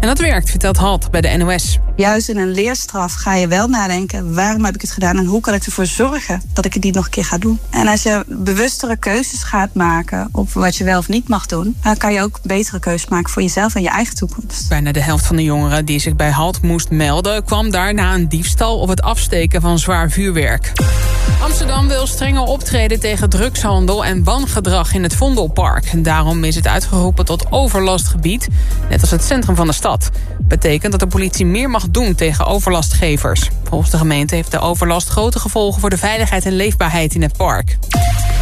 En dat werkt, vertelt Halt bij de NOS. Juist in een leerstraf ga je wel nadenken... waarom heb ik het gedaan en hoe kan ik ervoor zorgen... dat ik het niet nog een keer ga doen. En als je bewustere keuzes gaat maken... op wat je wel of niet mag doen... dan kan je ook betere keuzes maken voor jezelf en je eigen toekomst. Bijna de helft van de jongeren die zich bij Halt moest melden... kwam daarna een diefstal of het afsteken van zwaar vuurwerk. Amsterdam wil strenger optreden tegen drugshandel en wangedrag in het Vondelpark. Daarom is het uitgeroepen tot overlastgebied, net als het centrum van de stad. Betekent dat de politie meer mag doen tegen overlastgevers. Volgens de gemeente heeft de overlast grote gevolgen voor de veiligheid en leefbaarheid in het park.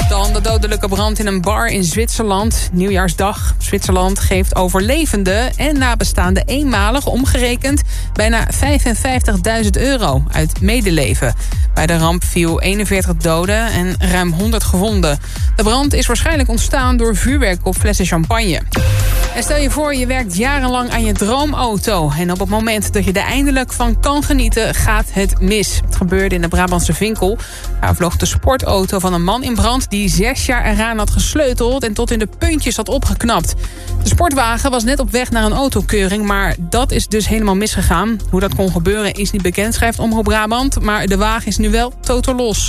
Dan de dodelijke brand in een bar in Zwitserland. Nieuwjaarsdag. Zwitserland geeft overlevenden en nabestaanden eenmalig omgerekend... bijna 55.000 euro uit medeleven. Bij de ramp viel 41 doden en ruim 100 gewonden. De brand is waarschijnlijk ontstaan door vuurwerk op flessen champagne. En stel je voor, je werkt jarenlang aan je droomauto. En op het moment dat je er eindelijk van kan genieten, gaat het mis. Het gebeurde in de Brabantse Vinkel. Daar vloog de sportauto van een man in brand... die zes jaar eraan had gesleuteld en tot in de puntjes had opgeknapt. De sportwagen was net op weg naar een autokeuring... maar dat is dus helemaal misgegaan. Hoe dat kon gebeuren is niet bekend, schrijft Omroep Brabant... maar de wagen is nu wel totaal los.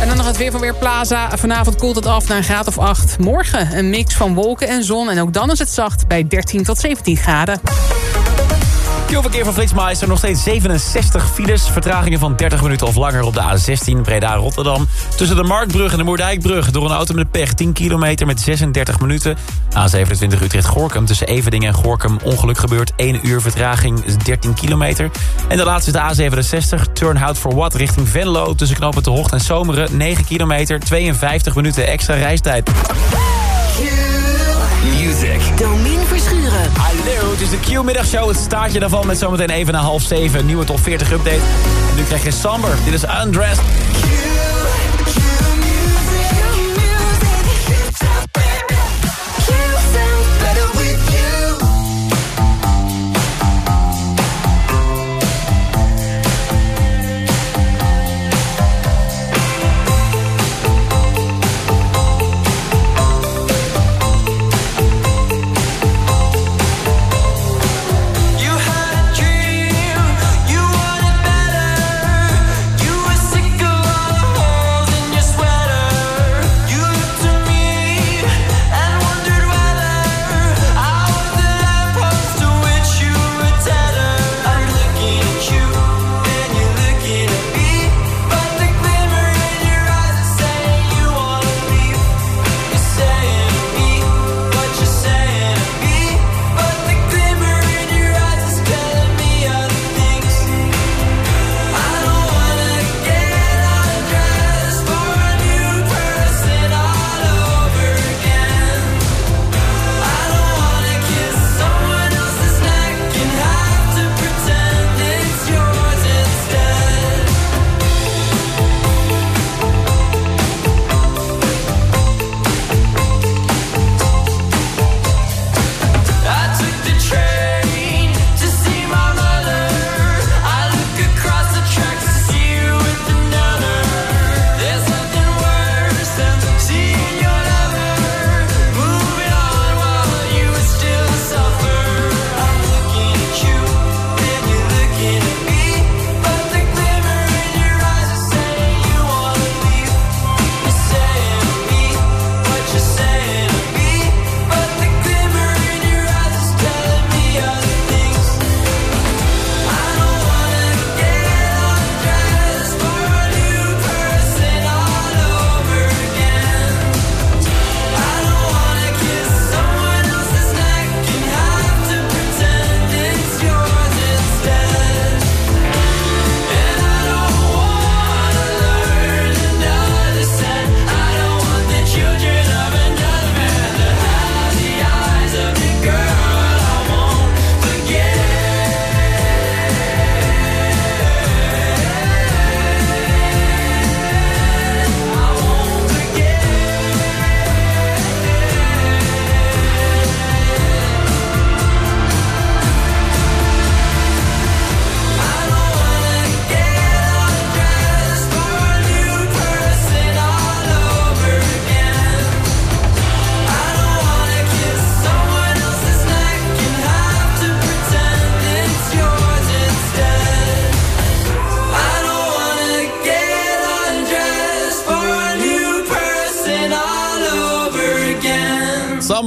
En dan nog het weer van Weerplaza. Vanavond koelt het af naar een graad of 8. Morgen een mix van wolken en zon. En ook dan is het zacht bij 13 tot 17 graden. Q-verkeer van Flitsmeister. Nog steeds 67 files. Vertragingen van 30 minuten of langer op de A16 Breda-Rotterdam. Tussen de Marktbrug en de Moerdijkbrug. Door een auto met pech 10 kilometer met 36 minuten. A27 Utrecht-Gorkum tussen Evening en Gorkum. Ongeluk gebeurt. 1 uur vertraging 13 kilometer. En de laatste is de A67 Turnhout for What richting Venlo. Tussen knopen de Hocht en Zomeren. 9 kilometer 52 minuten extra reistijd. Hallo, het is de Q-middagshow. Het staartje daarvan met zometeen even na half zeven. Nieuwe top 40 update. En nu krijg je Samber. Dit is Undressed.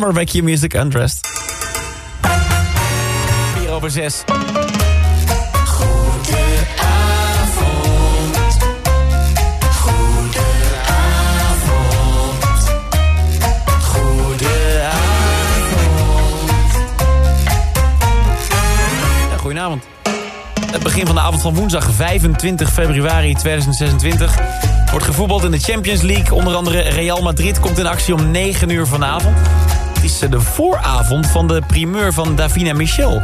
Summer bij Q-Music Undressed. 4 over 6. Goedenavond. Het begin van de avond van woensdag 25 februari 2026 wordt gevoetbald in de Champions League. Onder andere Real Madrid komt in actie om 9 uur vanavond. Is eh, de vooravond van de primeur van Davina Michel.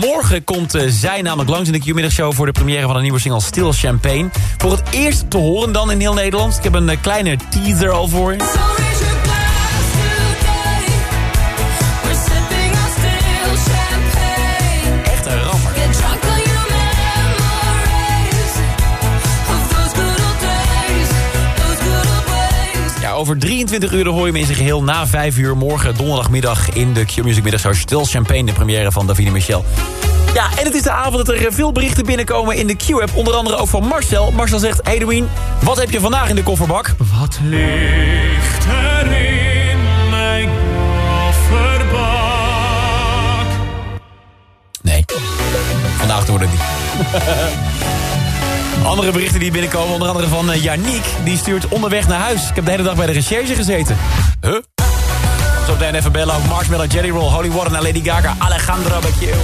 Morgen komt eh, zij namelijk langs in de Q-middagshow... voor de première van een nieuwe single Still Champagne. Voor het eerst te horen dan in heel Nederland. Ik heb een eh, kleine teaser al voor je. Over 23 uur hoor je me in zijn geheel na 5 uur morgen donderdagmiddag in de Q-Music Middagshow Stil Champagne, de première van Davine Michel. Ja, en het is de avond dat er veel berichten binnenkomen in de Q-app. Onder andere ook van Marcel. Marcel zegt, Edwin, wat heb je vandaag in de kofferbak? Wat ligt er in mijn kofferbak? Nee, vandaag het niet. Andere berichten die binnenkomen, onder andere van uh, Die stuurt onderweg naar huis. Ik heb de hele dag bij de recherche gezeten. Huh? Zo meteen even bellen ook Marshmallow, Jelly Roll, Holy Water naar Lady Gaga, Alejandro Becchio.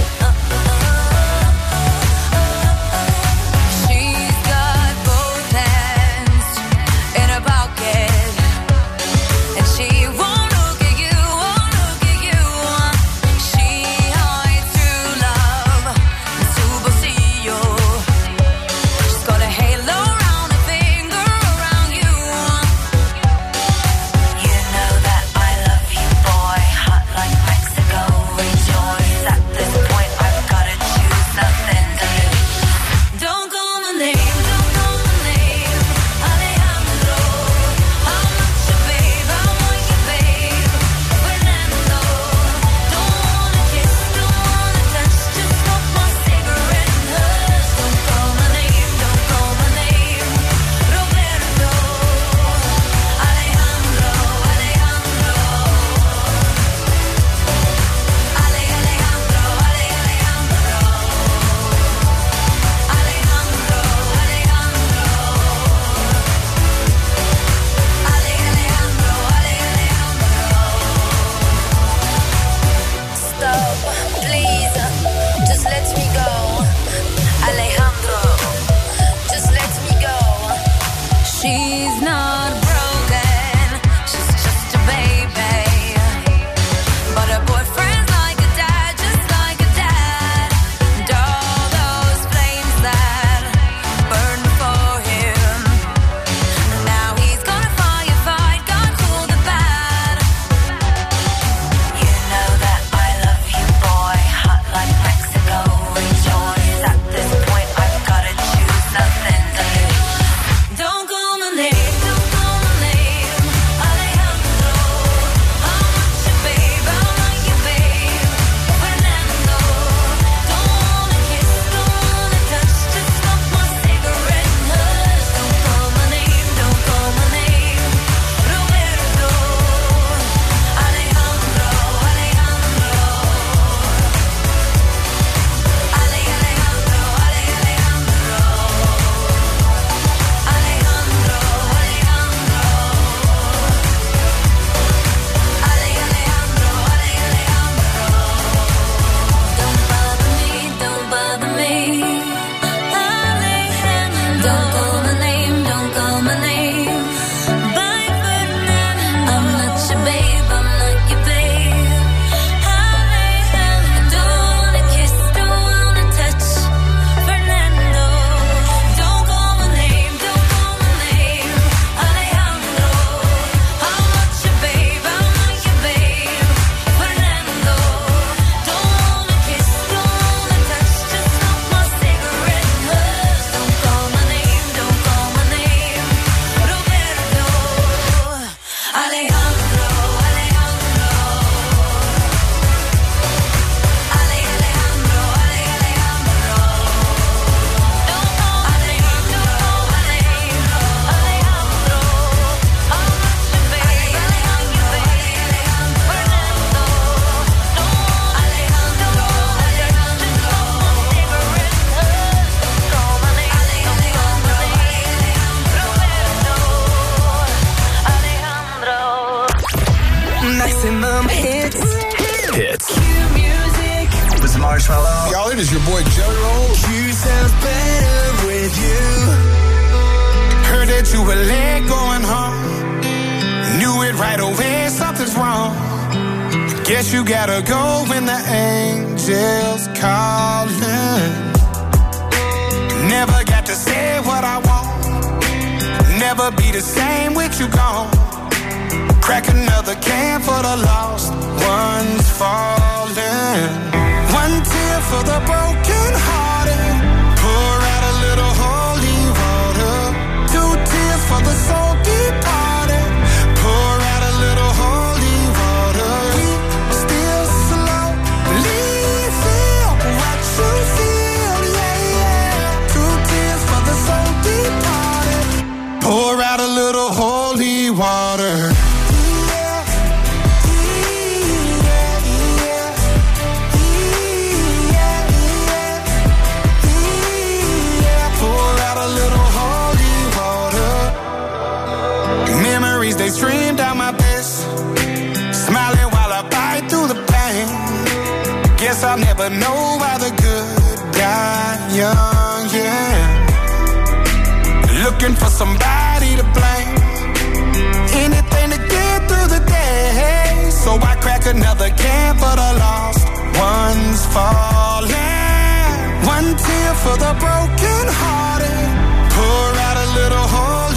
I'll never know why the good die young, yeah. Looking for somebody to blame. Anything to get through the day. So I crack another can for the lost ones falling. One tear for the broken hearted. Pour out a little holy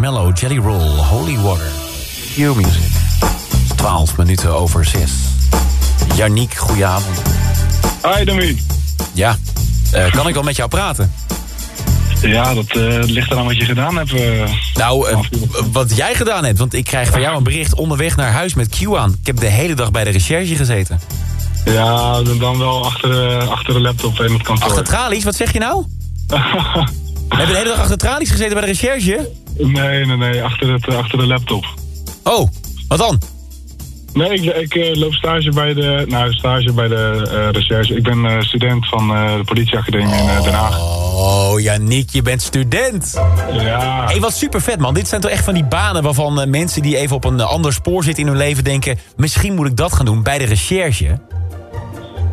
Marshmallow, Jelly Roll, Holy Water. Q Music. 12 minuten over 6. Janiek, goedenavond. Hi Dami. Ja, eh, kan ik wel met jou praten? Ja, dat eh, ligt eraan wat je gedaan hebt. eh. Nou, wat jij gedaan hebt. Want ik krijg van jou een bericht onderweg naar huis met Q aan. Ik heb de hele dag bij de recherche gezeten. ja, dan- wel achter, de- achter de laptop in het kantoor. Achter tralies, wat zeg je nou? Heb je de hele dag achter tralies gezeten bij de recherche? Nee, nee, nee, achter, het, achter de laptop. Oh, wat dan? Nee, ik, ik eh, loop stage bij de, nou, stage bij de eh, recherche. Ik ben eh, student van eh, de politieacademie in eh, Den Haag. Oh, Janiek, je bent student. Ja, Hé, wat super vet, man. Dit zijn toch echt van die banen waarvan eh, mensen die even op een eh, ander spoor zitten in hun leven denken... misschien moet ik dat gaan doen bij de recherche.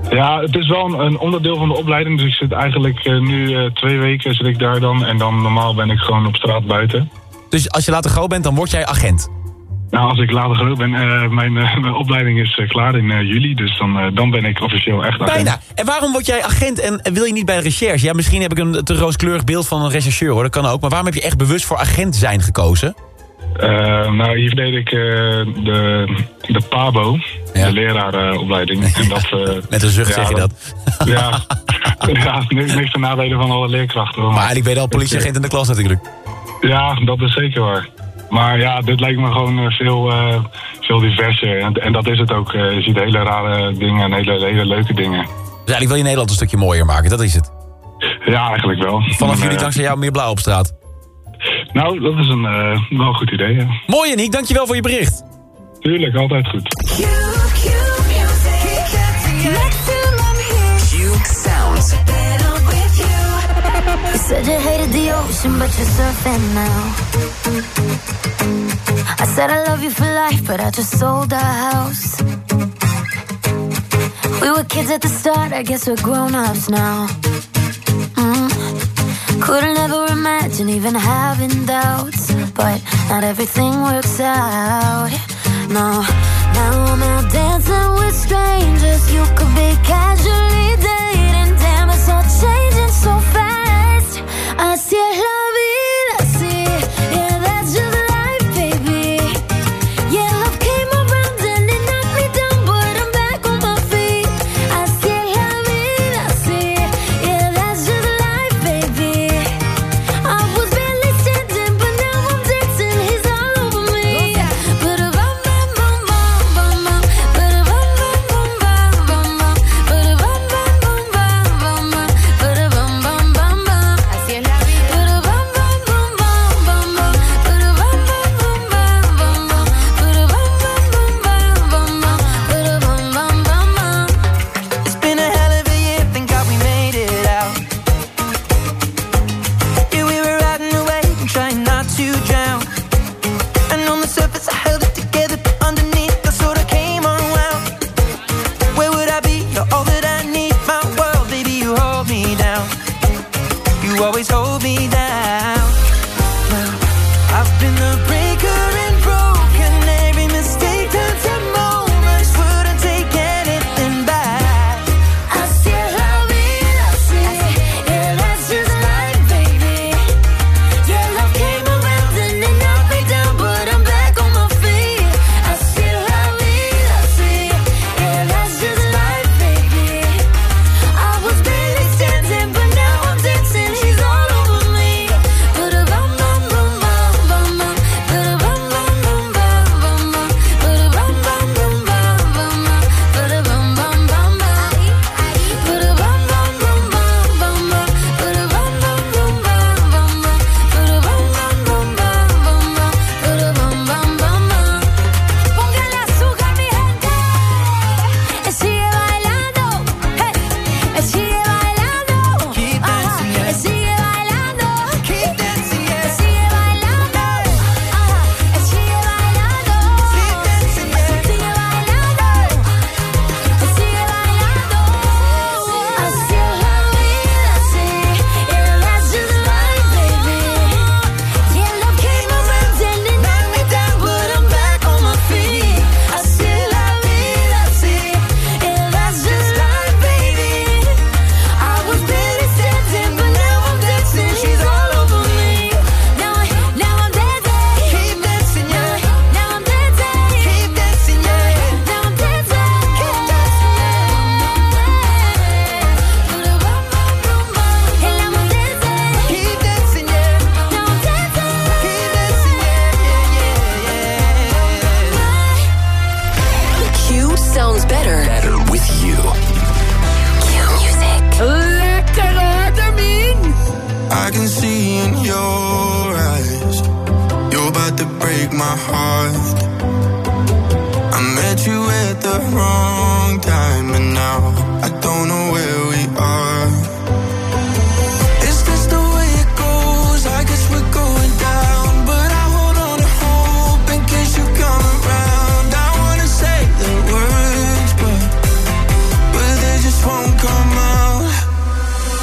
Ja, het is wel een, een onderdeel van de opleiding. Dus ik zit eigenlijk eh, nu eh, twee weken zit ik daar dan. En dan normaal ben ik gewoon op straat buiten. Dus als je later groot bent, dan word jij agent. Nou, als ik later groot ben, eh, mijn, mijn opleiding is klaar in juli. Dus dan, dan ben ik officieel echt agent. Bijna. En waarom word jij agent en en wil je niet bij de recherche? Ja, misschien heb ik een te rooskleurig beeld van een rechercheur, hoor. Dat kan ook. Maar waarom heb je echt bewust voor agent zijn gekozen? Eh, nou, hier deed ik eh, de, de PABO, Ja. de leraaropleiding. en dat, eh, Met een zucht ja, zeg je dat. Ja, ja niks, niks te nadelen van alle leerkrachten. Maar eigenlijk ben je al politieagent in de klas natuurlijk. Ja, dat is zeker waar. Maar ja, dit lijkt me gewoon veel, veel diverser. En, en dat is het ook. Je ziet hele rare dingen en hele, hele leuke dingen. Dus eigenlijk wil je Nederland een stukje mooier maken, dat is het. Ja, eigenlijk wel. Vanaf En, jullie dankzij jou meer blauw op straat. Nou, dat is een, eh, wel een goed idee, ja. Mooi, Nick. Dankjewel voor je bericht. Tuurlijk, altijd goed. You said you hated the ocean, but you're surfing now. I said I love you for life, but I just sold our house. We were kids at the start, I guess we're grown ups now. Mm. Couldn't ever imagine even having doubts, but not everything works out. No, now I'm out dancing with strangers. You could be casually dating,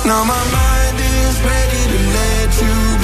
now my mind is ready to let you go,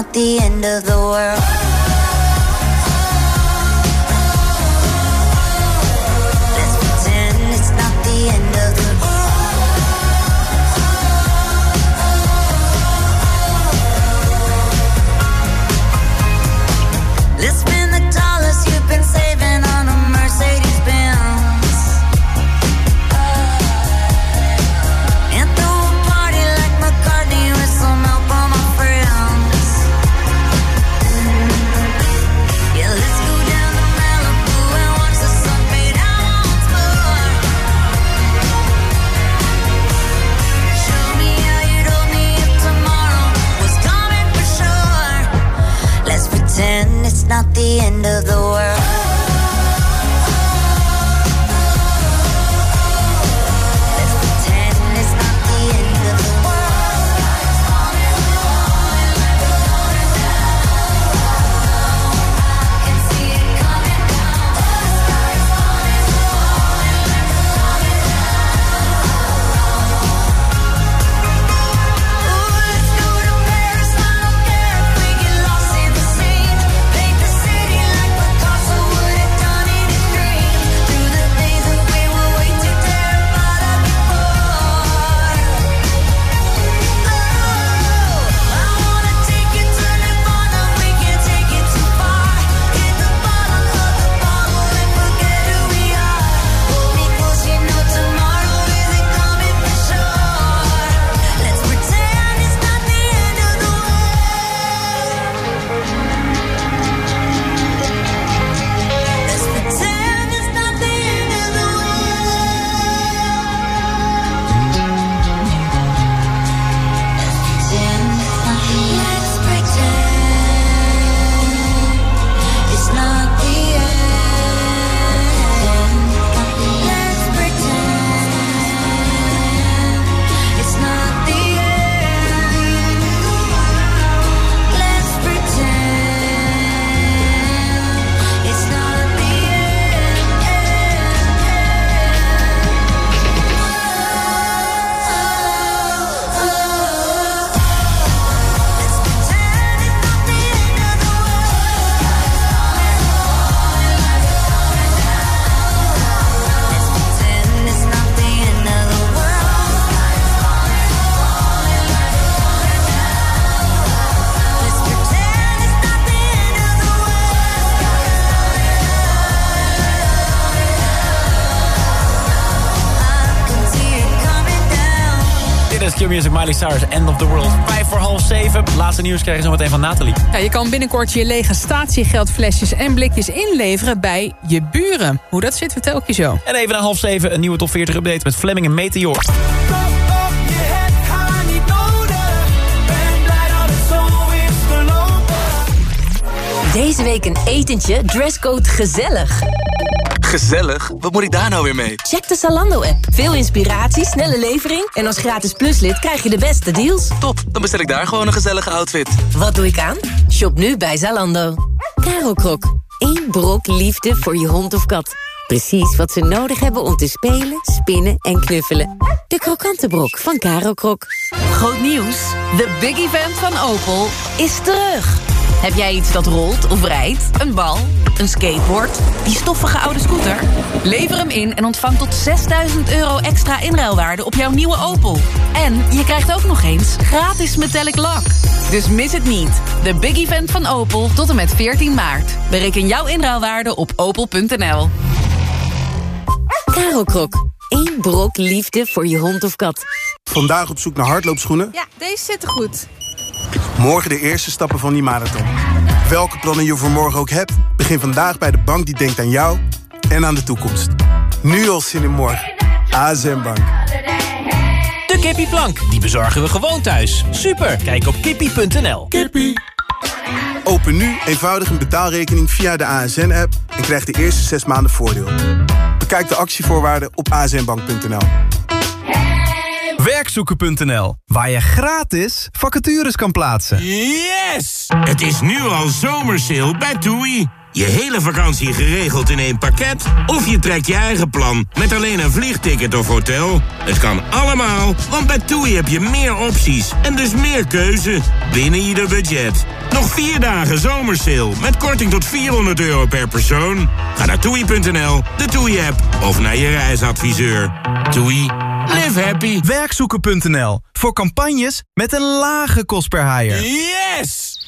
a ti. Miley Cyrus, End of the World. Vijf voor half zeven. Laatste nieuws krijgen we zo meteen van Nathalie. Ja, je kan binnenkort je lege statiegeldflesjes en blikjes inleveren bij je buren. Hoe dat zit, vertel ik je zo. En even na half zeven een nieuwe top 40 update met Fleming en Meteor. Deze week een etentje, dresscode gezellig. Gezellig? Wat moet ik daar nou weer mee? Check de Zalando-app. Veel inspiratie, snelle levering... en als gratis pluslid krijg je de beste deals. Top, dan bestel ik daar gewoon een gezellige outfit. Wat doe ik aan? Shop nu bij Zalando. Karel Krok. Eén brok liefde voor je hond of kat. Precies wat ze nodig hebben om te spelen, spinnen en knuffelen. De krokante brok van Karel Krok. Groot nieuws. De big event van Opel is terug. Heb jij iets dat rolt of rijdt? Een bal? Een skateboard? Die stoffige oude scooter? Lever hem in en ontvang tot 6000 euro extra inruilwaarde op jouw nieuwe Opel. En je krijgt ook nog eens gratis metallic lak. Dus mis het niet. De big event van Opel tot en met 14 maart. Bereken jouw inruilwaarde op opel.nl. Karel Krok. Eén brok liefde voor je hond of kat. Vandaag op zoek naar hardloopschoenen? Ja, deze zitten goed. Morgen de eerste stappen van die marathon. Welke plannen je voor morgen ook hebt, begin vandaag bij de bank die denkt aan jou en aan de toekomst. Nu al zin in morgen. ASM Bank. De kippieplank, die bezorgen we gewoon thuis. Super, kijk op kippie.nl. Kippie. Open nu eenvoudig een betaalrekening via de ASN-app en krijg de eerste zes maanden voordeel. Bekijk de actievoorwaarden op asnbank.nl. Werkzoeken.nl, waar je gratis vacatures kan plaatsen. Yes! Het is nu al zomersale bij TUI. Je hele vakantie geregeld in één pakket? Of je trekt je eigen plan met alleen een vliegticket of hotel? Het kan allemaal, want bij TUI heb je meer opties en dus meer keuze binnen je budget. Nog vier dagen zomersale met korting tot 400 euro per persoon. Ga naar toei.nl, de TUI-app of naar je reisadviseur. TUI, live happy. Werkzoeken.nl voor campagnes met een lage kost per haaier. Yes!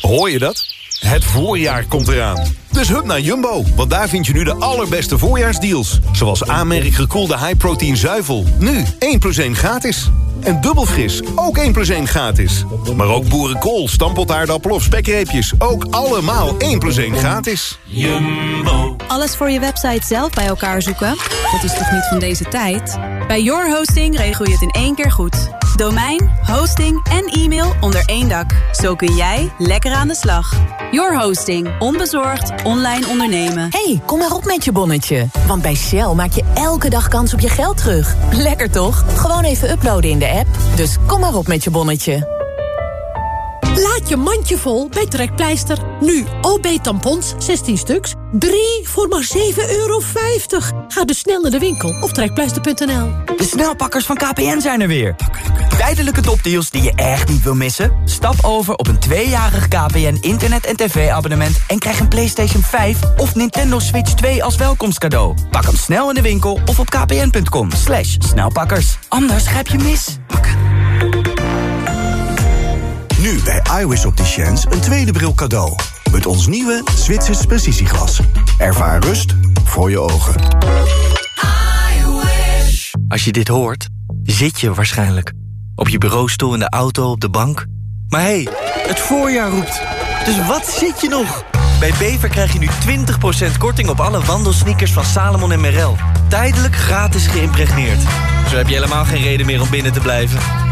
Hoor je dat? Het voorjaar komt eraan. Dus hup naar Jumbo, want daar vind je nu de allerbeste voorjaarsdeals. Zoals aanmerk gekoelde high-protein zuivel. Nu 1 plus 1 gratis. En dubbel fris, ook 1 plus 1 gratis. Maar ook boerenkool, stampotaardappel of spekreepjes. Ook allemaal 1 plus 1 gratis. Jumbo. Alles voor je website zelf bij elkaar zoeken? Dat is toch niet van deze tijd? Bij Your Hosting regel je het in één keer goed. Domein, hosting en e-mail onder één dak. Zo kun jij lekker aan de slag. Your Hosting. Onbezorgd online ondernemen. hey, kom maar op met je bonnetje. Want bij Shell maak je elke dag kans op je geld terug. Lekker toch? Gewoon even uploaden in de app. Dus kom maar op met je bonnetje. Laat je mandje vol bij Trekpleister. Nu OB-tampons, 16 stuks. 3 voor maar 7,50 euro. Ga dus snel naar de winkel of trekpleister.nl. De snelpakkers van KPN zijn er weer. Tijdelijke topdeals die je echt niet wil missen? Stap over op een tweejarig KPN internet- en tv-abonnement... en krijg een PlayStation 5 of Nintendo Switch 2 als welkomstcadeau. Pak hem snel in de winkel of op kpn.com. Slash snelpakkers. Anders grijp je mis. Bij iWis Opticians een tweede bril cadeau. Met ons nieuwe Zwitsers precisieglas. Ervaar rust voor je ogen. Als je dit hoort, zit je waarschijnlijk. Op je bureaustoel, in de auto, op de bank. Maar hé, hey, het voorjaar roept. Dus wat zit je nog? Bij Bever krijg je nu 20% korting op alle wandelsneakers van Salomon en Merrell. Tijdelijk gratis geïmpregneerd. Zo heb je helemaal geen reden meer om binnen te blijven.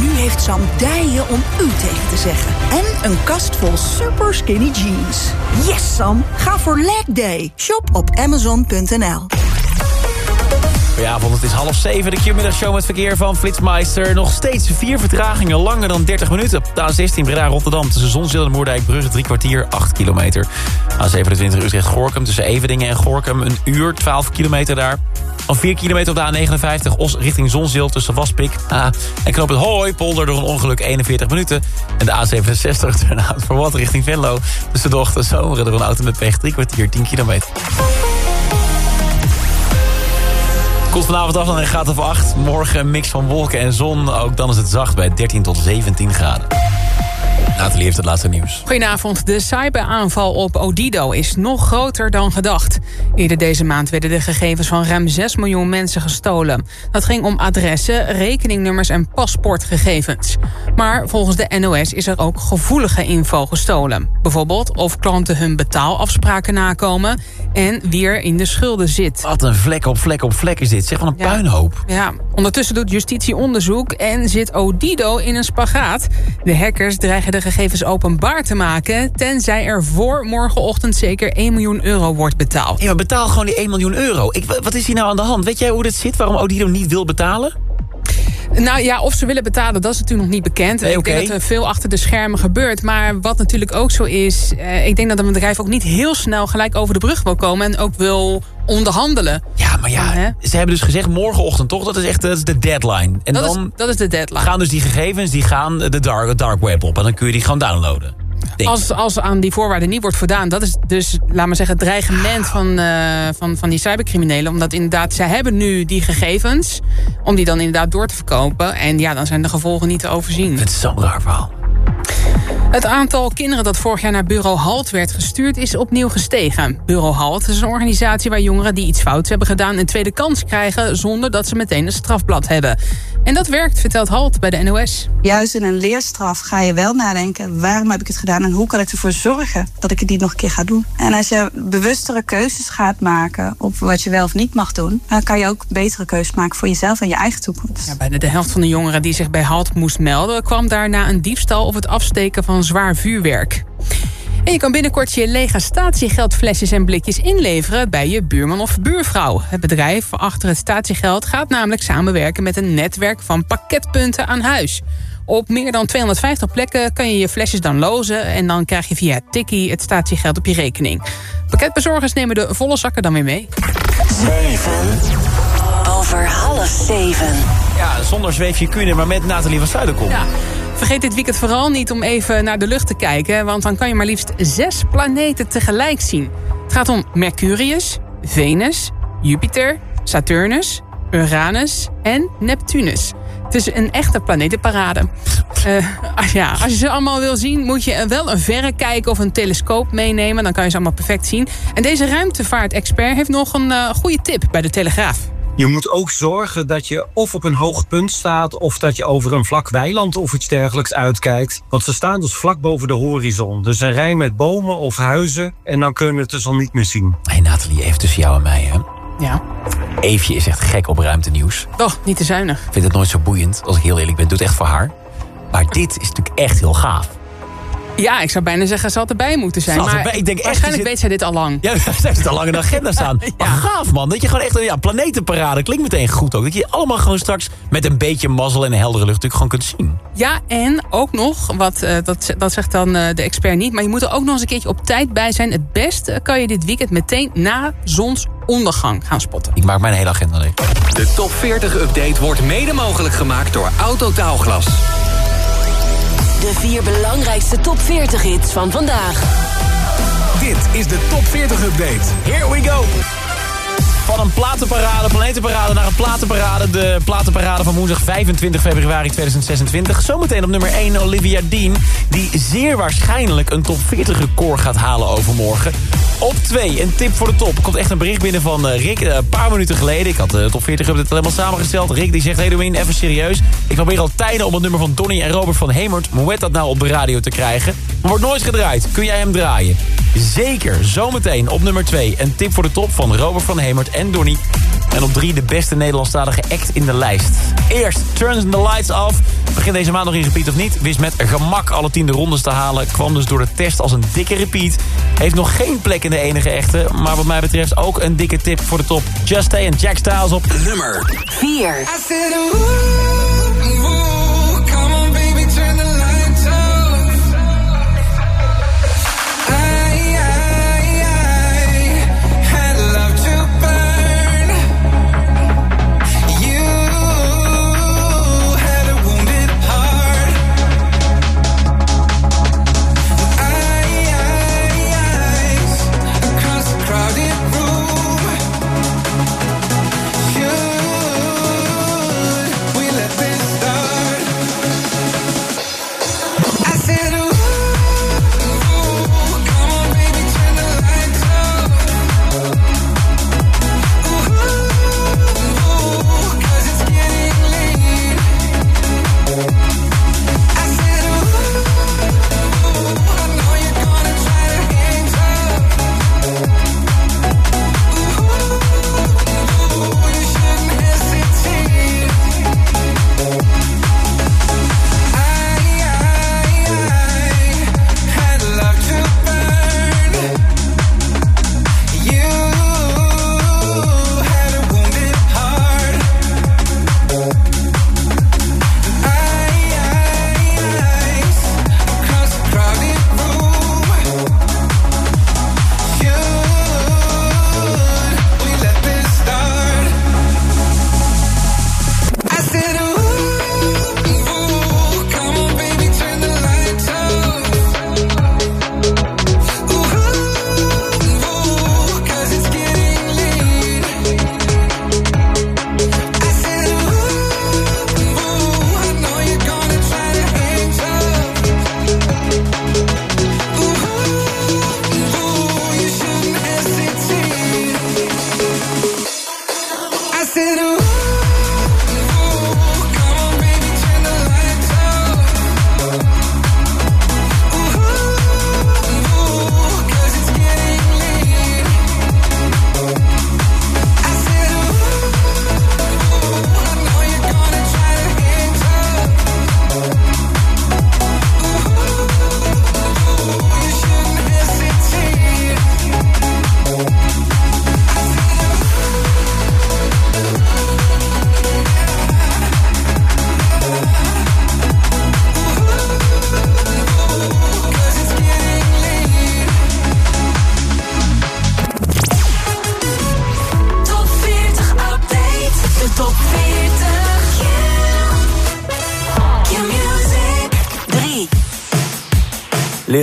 Nu heeft Sam dijen om u tegen te zeggen. En een kast vol super skinny jeans. Yes, Sam. Ga voor leg day. Shop op amazon.nl. Goedenavond, het is half zeven. De Q-middagshow met verkeer van Flitsmeister. Nog steeds vier vertragingen, langer dan 30 minuten. De A16 Breda-Rotterdam tussen Zonzeel en Moerdijkbrug... drie kwartier, 8 kilometer. A27 Utrecht-Gorkum tussen Evedingen en Gorkum... een uur, 12 kilometer daar. Al 4 kilometer op de A59 Os richting Zonzeel tussen Waspik en Knoop het Hooi... polder door een ongeluk 41 minuten. En de A67 daarna voor wat richting Venlo... tussen de ochtend zomeren door een auto met pech... drie kwartier, 10 kilometer. Komt vanavond af dan een graad of 8. Morgen een mix van wolken en zon. Ook dan is het zacht bij 13 tot 17 graden. Nathalie heeft het laatste nieuws. Goedenavond. De cyberaanval op Odido is nog groter dan gedacht. Eerder deze maand werden de gegevens van ruim 6 miljoen mensen gestolen. Dat ging om adressen, rekeningnummers en paspoortgegevens. Maar volgens de NOS is er ook gevoelige info gestolen. Bijvoorbeeld of klanten hun betaalafspraken nakomen... en wie er in de schulden zit. Wat een vlek op vlek op vlek is dit. Zeg van een puinhoop. Ja, ondertussen doet justitie onderzoek en zit Odido in een spagaat. De hackers dreigen de gegevens openbaar te maken... tenzij er voor morgenochtend zeker 1 miljoen euro wordt betaald. Ja, maar betaal gewoon die 1 miljoen euro. Ik, wat is hier nou aan de hand? Weet jij hoe dit zit? Waarom Odido niet wil betalen? Nou ja, of ze willen betalen, dat is natuurlijk nog niet bekend. Nee, Ik denk dat er veel achter de schermen gebeurt. Maar wat natuurlijk ook zo is... eh, ik denk dat een bedrijf ook niet heel snel gelijk over de brug wil komen... en ook wil onderhandelen. Ja, maar ja, ze hebben dus gezegd morgenochtend toch? Dat is echt dat is de deadline. En dat, dan is, dat is de deadline. gaan dus die gegevens die gaan de dark, dark web op. En dan kun je die gewoon downloaden. Als, als aan die voorwaarden niet wordt voldaan... dat is dus, laat maar zeggen, het dreigement van, eh, van, van die cybercriminelen. Omdat inderdaad, zij hebben nu die gegevens... om die dan inderdaad door te verkopen. En ja, dan zijn de gevolgen niet te overzien. Het is zo'n raar verhaal. Het aantal kinderen dat vorig jaar naar Bureau Halt werd gestuurd is opnieuw gestegen. Bureau Halt is een organisatie waar jongeren die iets fouts hebben gedaan een tweede kans krijgen zonder dat ze meteen een strafblad hebben. En dat werkt, vertelt Halt bij de NOS. Juist in een leerstraf ga je wel nadenken: waarom heb ik het gedaan en hoe kan ik ervoor zorgen dat ik het niet nog een keer ga doen? En als je bewustere keuzes gaat maken op wat je wel of niet mag doen, dan kan je ook betere keuzes maken voor jezelf en je eigen toekomst. Ja, bijna de helft van de jongeren die zich bij Halt moest melden... kwam daarna een diefstal of het afsteken van zwaar vuurwerk. En je kan binnenkort je lege statiegeldflesjes en blikjes inleveren bij je buurman of buurvrouw. Het bedrijf achter het statiegeld gaat namelijk samenwerken met een netwerk van pakketpunten aan huis. Op meer dan 250 plekken kan je je flesjes dan lozen... en dan krijg je via Tikkie het statiegeld op je rekening. Pakketbezorgers nemen de volle zakken dan weer mee. 7 over half 7. Ja, zonder zweefje kunnen, maar met Nathalie van Zuiderkom. Ja. Vergeet dit weekend vooral niet om even naar de lucht te kijken... want dan kan je maar liefst zes planeten tegelijk zien. Het gaat om Mercurius, Venus, Jupiter, Saturnus, Uranus en Neptunus. Het is een echte planetenparade. Eh, ja, als je ze allemaal wil zien, moet je wel een verrekijker of een telescoop meenemen. Dan kan je ze allemaal perfect zien. En deze ruimtevaartexpert heeft nog een eh, goede tip bij de Telegraaf. Je moet ook zorgen dat je of op een hoog punt staat... of dat je over een vlak weiland of iets dergelijks uitkijkt. Want ze staan dus vlak boven de horizon. Dus een rij met bomen of huizen... en dan kunnen we het dus al niet meer zien. Hé hey Nathalie, even tussen jou en mij, hè? Ja. Eefje is echt gek op ruimtenieuws. Oh, niet te zuinig. Ik vind het nooit zo boeiend, als ik heel eerlijk ben. Doe het echt voor haar. Maar dit is natuurlijk echt heel gaaf. Ja, ik zou bijna zeggen, ze had erbij moeten zijn. Maar erbij. Ik denk echt, waarschijnlijk weet zij dit al lang. Ja, ze heeft het al lang in de agenda staan. Maar gaaf, man. Dat je gewoon echt een ja, planetenparade klinkt meteen goed ook. Dat je allemaal gewoon straks met een beetje mazzel en een heldere lucht natuurlijk gewoon kunt zien. Ja, en ook nog, wat, eh, dat, dat zegt dan eh, de expert niet... maar je moet er ook nog eens een keertje op tijd bij zijn. Het beste kan je dit weekend meteen na zonsondergang gaan spotten. Ik maak mijn hele agenda leeg. De top 40 update wordt mede mogelijk gemaakt door Autotaalglas. De vier belangrijkste top 40 hits van vandaag. Dit is de top 40 update. Here we go. Van een platenparade, planetenparade naar een platenparade. De platenparade van woensdag 25 februari 2026. Zometeen op nummer 1 Olivia Dean. Die zeer waarschijnlijk een top 40 record gaat halen overmorgen. Op 2, een tip voor de top. Komt echt een bericht binnen van eh, Rick. eh, Een paar minuten geleden. Ik had de top 40 update helemaal samengesteld. Rick die zegt, hey even serieus. Ik probeer al tijden om het nummer van Donny en Robert van Hemert... heet dat nou op de radio te krijgen. Maar wordt nooit gedraaid. Kun jij hem draaien? Zeker, zometeen op nummer 2. Een tip voor de top van Robert van Hemert en Donny. En op 3 de beste Nederlandstalige act in de lijst. Eerst Turns the Lights Off. Begin deze maand nog in repeat of niet. Wist met gemak alle tiende rondes te halen. Kwam dus door de test als een dikke repeat. Heeft nog geen plek in de enige echte. Maar wat mij betreft ook een dikke tip voor de top. Just Stay en Jack Styles op nummer 4.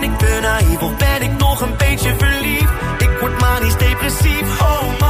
Ben ik te naïef of ben ik nog een beetje verliefd? Ik word manisch depressief. Oh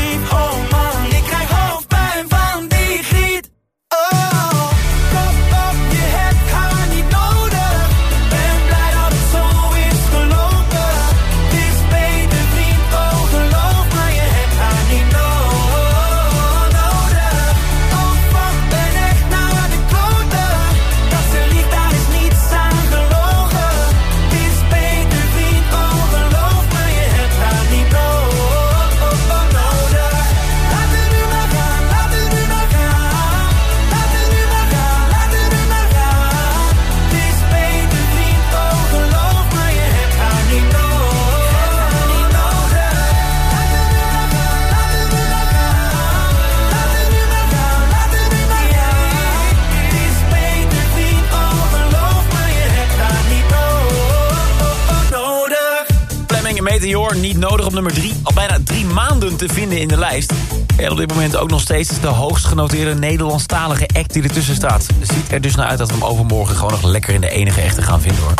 Op nummer 3. Al bijna drie maanden te vinden in de lijst. En op dit moment ook nog steeds de hoogst genoteerde Nederlandstalige act die ertussen staat. Ziet er dus naar uit dat we hem overmorgen gewoon nog lekker in de enige echte gaan vinden hoor.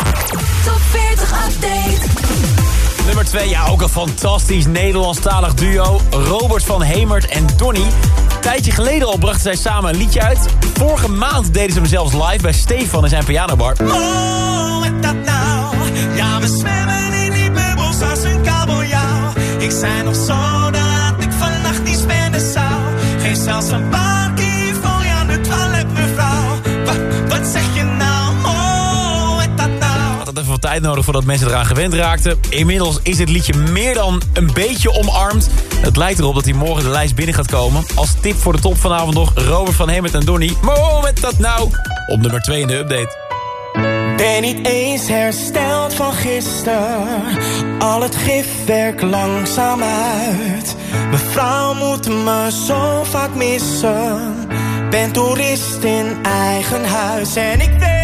Top 40 update. Nummer 2, ja ook een fantastisch Nederlandstalig duo. Robert van Hemert en Donny. Een tijdje geleden al brachten zij samen een liedje uit. Vorige maand deden ze hem zelfs live bij Stefan in zijn pianobar. Oh, Ik zei nog zo dat ik vannacht niet spenden zou. Geen zelfs een keer voor je aan de toilet, mevrouw. Wat, wat zeg je nou? Oh, wat dat nou? Had het even wat tijd nodig voordat mensen eraan gewend raakten. Inmiddels is het liedje meer dan een beetje omarmd. Het lijkt erop dat hij morgen de lijst binnen gaat komen. Als tip voor de top vanavond nog Robert van Hemert en Donny. Maar met dat nou? Op nummer 2 in de update. Ben niet eens hersteld van gisteren. Al het gif werkt langzaam uit. Mevrouw moet me zo vaak missen. Ben toerist in eigen huis. En ik weet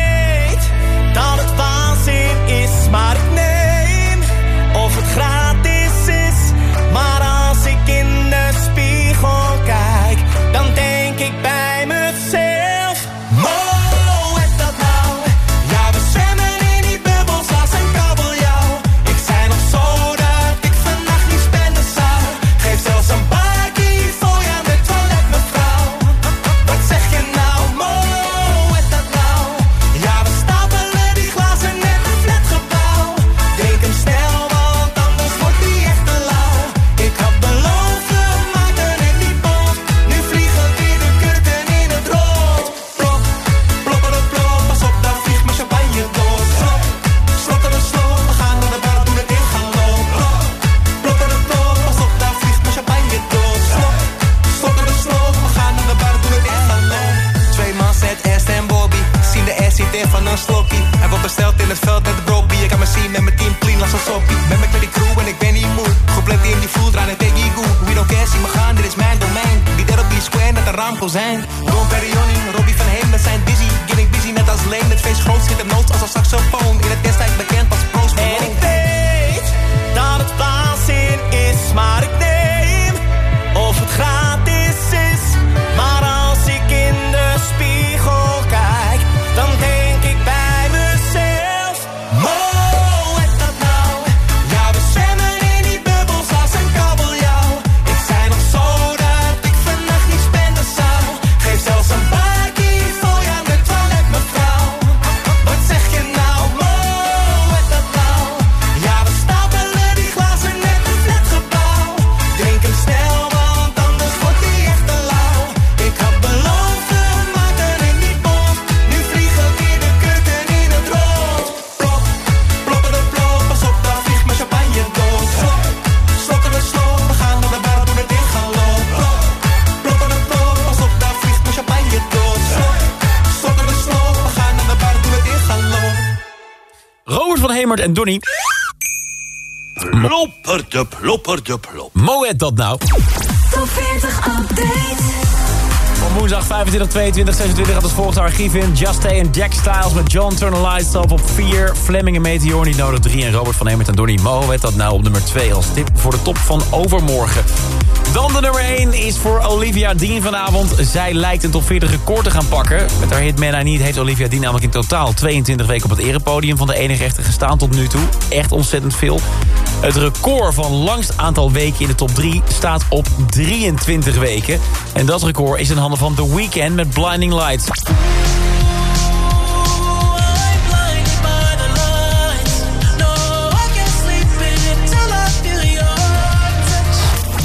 en Donny. Plopper de plopper de plop. Moet dat nou? Top 40 update. Op woensdag 25, 22, 26 gaat het volgende archief in. Just en Jack Styles met John Turn the Lights Off op 4. Fleming en Meteor niet nodig 3. En Robert van Hemert en Donny Moet dat nou op nummer 2 als tip voor de top van overmorgen. Dan de nummer 1 is voor Olivia Dean vanavond. Zij lijkt een top 40 record te gaan pakken. Met haar hit Man I Need heeft Olivia Dean namelijk in totaal 22 weken op het erepodium van de enige rechter gestaan tot nu toe. Echt ontzettend veel. Het record van langst aantal weken in de top 3 staat op 23 weken. En dat record is in handen van The Weeknd met Blinding Lights.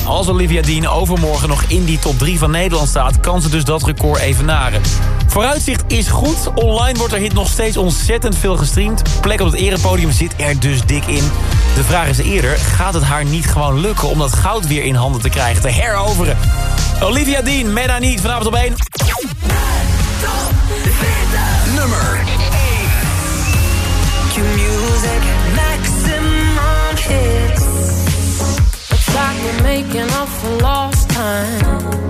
Als Olivia Dean overmorgen nog in die top 3 van Nederland staat... kan ze dus dat record evenaren. Vooruitzicht is goed. Online wordt er hit nog steeds ontzettend veel gestreamd. Plek op het erepodium zit er dus dik in. De vraag is eerder, gaat het haar niet gewoon lukken... om dat goud weer in handen te krijgen, te heroveren? Olivia Dean, Mena niet, vanavond op 1. Nummer 1.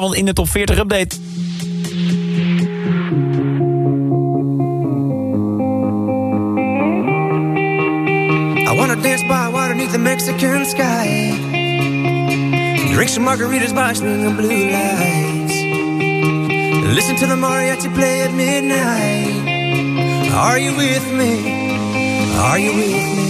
Vanavond in de top 40 update. I wanna dance by water beneath the Mexican sky. Drink some margaritas by swinging blue lights. Listen to the mariachi play at midnight. Are you with me? Are you with me?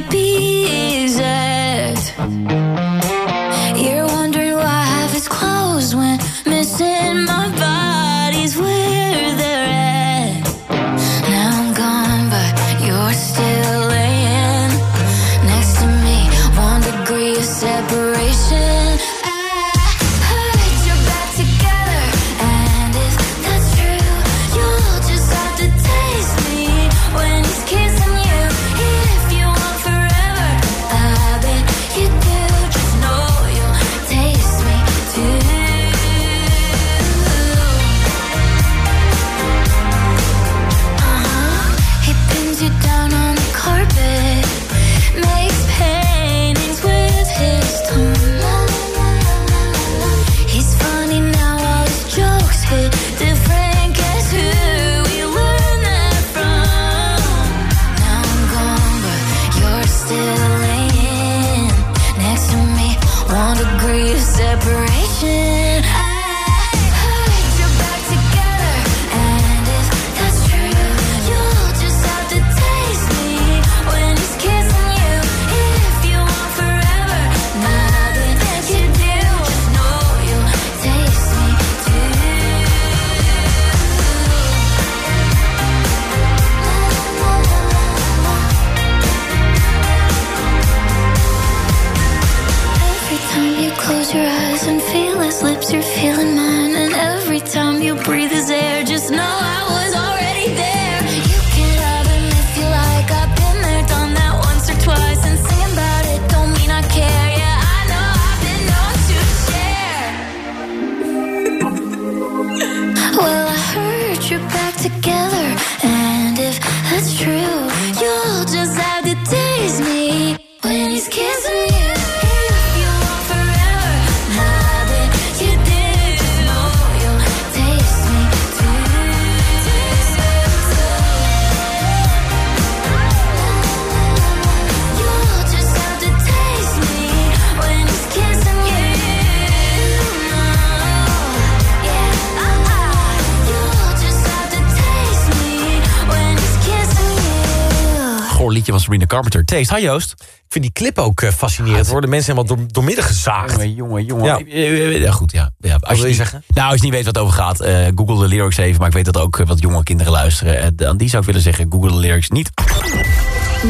liedje van Sabrina Carpenter. Taste. Hi Joost. Ik vind die clip ook eh, fascinerend. Er worden mensen helemaal door, doormidden gezaagd. Jongen, jongen, jongen. Ja. Eh, eh, Ja, goed, ja. ja als wil je zeggen? Nou, als je niet weet wat het over gaat, eh, google de lyrics even. Maar ik weet dat ook wat jonge kinderen luisteren. Aan die zou ik willen zeggen, google de lyrics niet.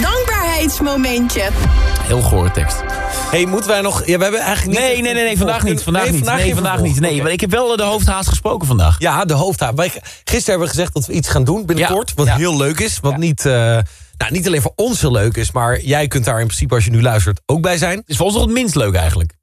Dankbaarheidsmomentje. Heel gore tekst. hey, moeten wij nog... Ja, we hebben eigenlijk niet... Nee, nee, nee, nee vandaag niet. Vandaag Nee, niet. vandaag nee, vandaag niet. Nee, maar ik heb wel de hoofdhaas gesproken vandaag. Ja, de hoofdhaar. Wij, gisteren hebben we gezegd dat we iets gaan doen binnenkort. Wat heel leuk is. Wat niet, eh, nou, niet alleen voor ons heel leuk is. Maar jij kunt daar in principe, als je nu luistert, ook bij zijn. Het is voor ons nog het minst leuk eigenlijk.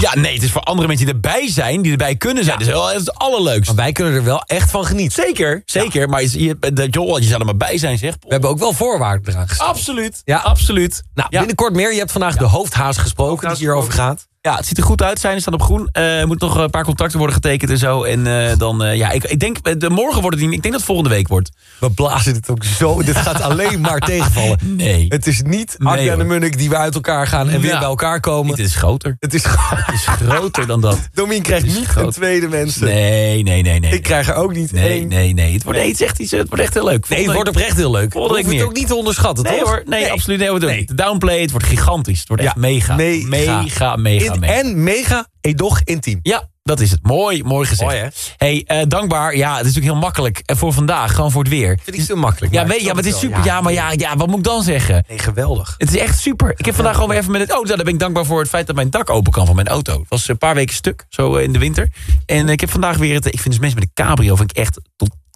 Ja, nee, het is voor andere mensen die erbij zijn, die erbij kunnen zijn. Dat is wel het allerleukste. Maar wij kunnen er wel echt van genieten. Zeker, zeker. Maar je, je, joh, je zou er maar bij zijn, zeg. We hebben ook wel voorwaarden eraan gesteld. Absoluut. Ja. Absoluut. Nou, binnenkort meer. Je hebt vandaag de hoofdhaas gesproken, die hierover gaat. Ja, het ziet er goed uit. Zijn staan op groen. Eh, Er moeten nog een paar contracten worden getekend en zo. En eh, dan, eh, ja, ik, ik denk, de, morgen wordt het niet. Ik denk dat het volgende week wordt. We blazen het ook zo. Dit gaat alleen maar tegenvallen. Nee. Het is niet Nee, Arja en de hoor. Munnik die weer uit elkaar gaan en weer bij elkaar komen. Het is groter. Het is, Het is groter dan dat. Domien krijgt niet groot. een tweede mensen. Nee, nee, nee, nee. Ik krijg er ook niet Nee, één. nee, nee. Het wordt, nee, het is echt iets, het wordt echt heel leuk. Nee, het wordt oprecht heel leuk. Volgende week Hoef het ook niet te onderschatten, Nee toch? hoor, nee, absoluut. Nee, we doen. De downplay, het wordt gigantisch. Het wordt echt mega. mega. Mega, mega, En mega, edoch intiem. Ja, dat is het. Mooi, mooi gezegd. Mooi, hè? hey, eh, dankbaar. Ja, het is natuurlijk heel makkelijk. En voor vandaag, gewoon voor het weer. Vind ik te makkelijk. Ja, maar weet, ja, maar het is super. Ja, maar ja, ja, wat moet ik dan zeggen? Nee, geweldig. Het is echt super. Ik heb vandaag gewoon weer even met het... Oh, daar ben ik dankbaar voor het feit dat mijn dak open kan van mijn auto. Het was een paar weken stuk, zo eh, in de winter. En ik heb vandaag weer het... Ik vind dus mensen met een cabrio vind ik echt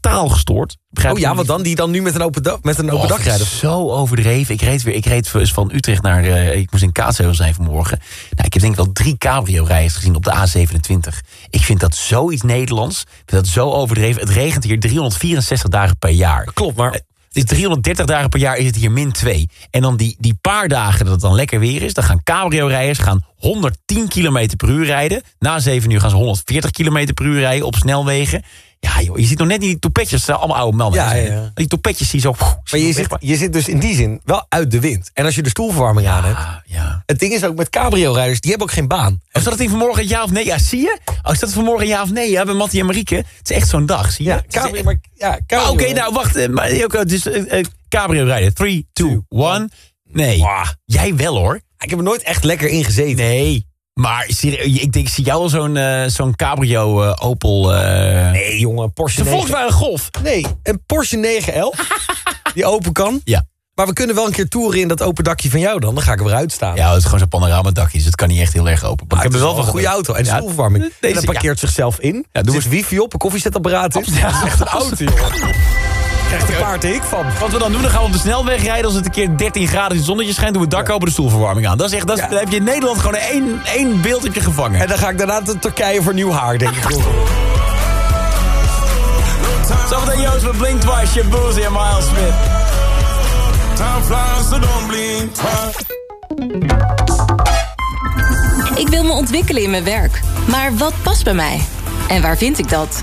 totaal gestoord. Begrijp Oh ja, want dan die dan nu met een open, dak, met een open Och, dak rijden. Zo overdreven. Ik reed weer. Ik reed dus van Utrecht naar. eh, ik moest in Kaatsheuvel zijn vanmorgen. Nou, ik heb denk ik wel drie cabrio-rijders gezien op de A27. Ik vind dat zoiets Nederlands. Ik vind dat zo overdreven. Het regent hier 364 dagen per jaar. Klopt, maar Het is 330 dagen per jaar is het hier min 2. En dan die, die paar dagen dat het dan lekker weer is... dan gaan cabrio-rijders gaan 110 km per uur rijden. Na 7 uur gaan ze 140 km per uur rijden op snelwegen. Ja joh, je ziet nog net die toepetjes. Zijn allemaal oude mannen. Ja. Die toepetjes die zo... Maar je zit, je zit dus in die zin wel uit de wind. En als je de stoelverwarming aan hebt... ja. Het ding is ook met cabrio-rijders, die hebben ook geen baan. Of dat het vanmorgen ja of nee? Ja, zie je? Oh, is dat vanmorgen ja of nee? Ja, bij Mattie en Marieke. Het is echt zo'n dag, zie je? Ja, cabrio, maar, ja, cabrio. Oké, nou wacht. eh, Maar, dus, eh, eh, cabrio rijden. 3, 2, 1. Nee. Jij wel hoor. Ik heb er nooit echt lekker in gezeten. Nee. Maar ik denk, ik zie jou wel zo'n eh, zo'n cabrio eh, Opel. eh Nee, jongen, Porsche de 9. Volkswagen Golf. Nee, een Porsche 911 die open kan. Ja. Maar we kunnen wel een keer toeren in dat open dakje van jou dan. Dan ga ik er weer uitstaan. Ja, het is gewoon zo'n panoramadakje, dus het kan niet echt heel erg open. Maar ik heb er is wel een goede auto en Ja, stoelverwarming. deze- en dan parkeert zichzelf in. Ja, doe doe wifi op, een koffiezetapparaat is. Ja, Dat is echt een auto, jongen. Krijgt een paard ik van. Wat we dan doen, dan gaan we op de snelweg rijden. Als het een keer 13 graden in het zonnetje schijnt, doen we het dak open de stoelverwarming aan. Dat is echt, dat is, Ja. dan heb je in Nederland gewoon één, één beeld heb je gevangen. En dan ga ik daarna naar Turkije voor nieuw haar, denk ik. Zometeen Joost met Blink Twice, je Boozy en Miles Smith. Time flies, so don't blink twice. Ik wil me ontwikkelen in mijn werk. Maar wat past bij mij? En waar vind ik dat?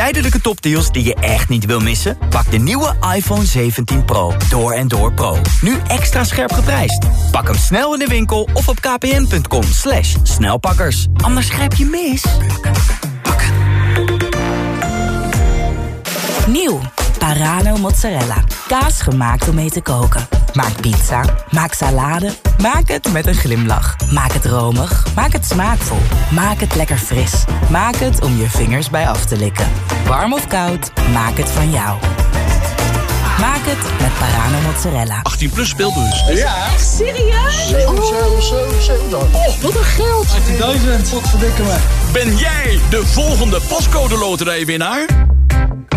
Tijdelijke topdeals die je echt niet wil missen? Pak de nieuwe iPhone 17 Pro. Door en door Pro. Nu extra scherp geprijsd. Pak hem snel in de winkel of op kpn.com slash snelpakkers. Anders grijp je mis. Nieuw. Parano mozzarella. Kaas gemaakt om mee te koken. Maak pizza. Maak salade. Maak het met een glimlach. Maak het romig. Maak het smaakvol. Maak het lekker fris. Maak het om je vingers bij af te likken. Warm of koud, maak het van jou. Maak het met Parano mozzarella. 18 plus speelbus. Ja. Echt serieus? Oh, wat een geld. 18.000. Wat verdikken me. Ben jij de volgende pascode loterijwinnaar?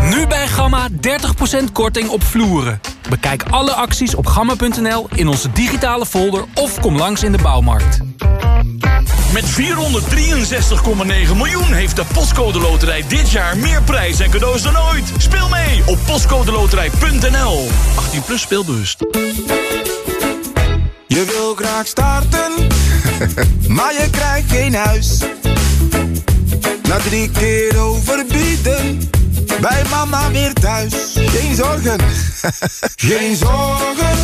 Nu bij Gamma 30% korting op vloeren. Bekijk alle acties op gamma.nl in onze digitale folder of kom langs in de bouwmarkt. Met 463,9 miljoen heeft de Postcode Loterij dit jaar meer prijs en cadeaus dan ooit. Speel mee op postcodeloterij.nl. 18 plus speelbewust. Je wil graag starten, maar je krijgt geen huis. Na drie keer overbieden, bij mama weer thuis. Geen zorgen, geen zorgen.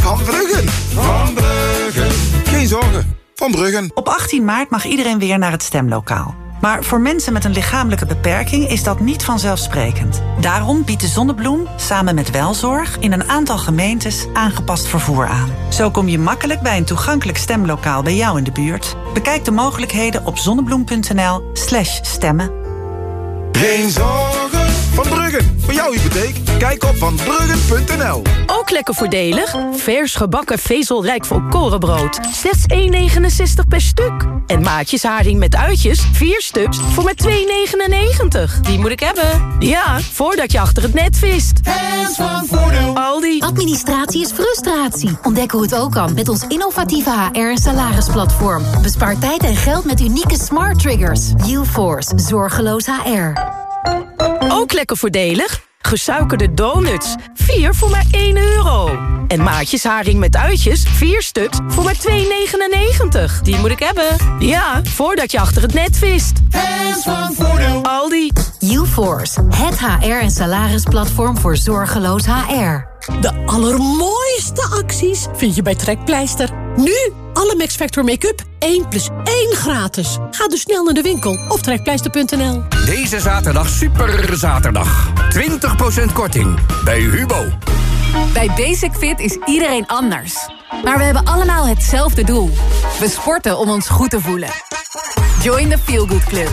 Van Bruggen, van Bruggen. Geen zorgen, van Bruggen. Op 18 maart mag iedereen weer naar het stemlokaal. Maar voor mensen met een lichamelijke beperking is dat niet vanzelfsprekend. Daarom biedt de Zonnebloem samen met Welzorg in een aantal gemeentes aangepast vervoer aan. Zo kom je makkelijk bij een toegankelijk stemlokaal bij jou in de buurt. Bekijk de mogelijkheden op zonnebloem.nl/slash stemmen. Geen zorgen, Van Bruggen, voor jouw hypotheek. Kijk op vanbruggen.nl. Ook lekker voordelig. Vers gebakken vezelrijk volkorenbrood. Slechts 1,69 per stuk. En maatjes haring met uitjes, 4 stuks, voor maar 2,99. Die moet ik hebben. Ja, voordat je achter het net vist. Hands van Voordeel. Aldi. Administratie is frustratie. Ontdek hoe het ook kan met ons innovatieve HR- en salarisplatform. Bespaar tijd en geld met unieke smart triggers. UForce, zorgeloos HR. Ook lekker voordelig. Gesuikerde donuts. 4 voor maar 1 euro. En maatjes haring met uitjes. 4 stuks voor maar 2,99. Die moet ik hebben. Ja, voordat je achter het net vist. Hands van Voordeel. Aldi. UForce, het HR- en salarisplatform voor zorgeloos HR. De allermooiste acties vind je bij Trekpleister. Nu alle Max Factor make-up 1 plus 1 gratis. Ga dus snel naar de winkel of trekpleister.nl. Deze zaterdag super zaterdag. 20% korting bij Hubo. Bij Basic Fit is iedereen anders. Maar we hebben allemaal hetzelfde doel. We sporten om ons goed te voelen. Join the Feel Good Club.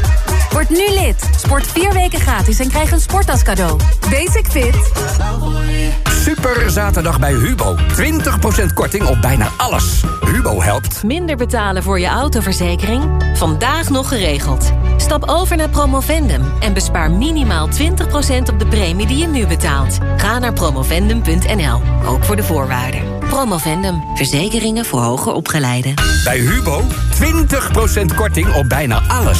Word nu lid. Sport vier weken gratis en krijg een sporttas cadeau. Basic Fit. Super zaterdag bij Hubo. 20% korting op bijna alles. Hubo helpt. Minder betalen voor je autoverzekering? Vandaag nog geregeld. Stap over naar Promovendum en bespaar minimaal 20% op de premie die je nu betaalt. Ga naar promovendum.nl, ook voor de voorwaarden. Promovendum, verzekeringen voor hoger opgeleiden. Bij Hubo 20% korting op bijna alles.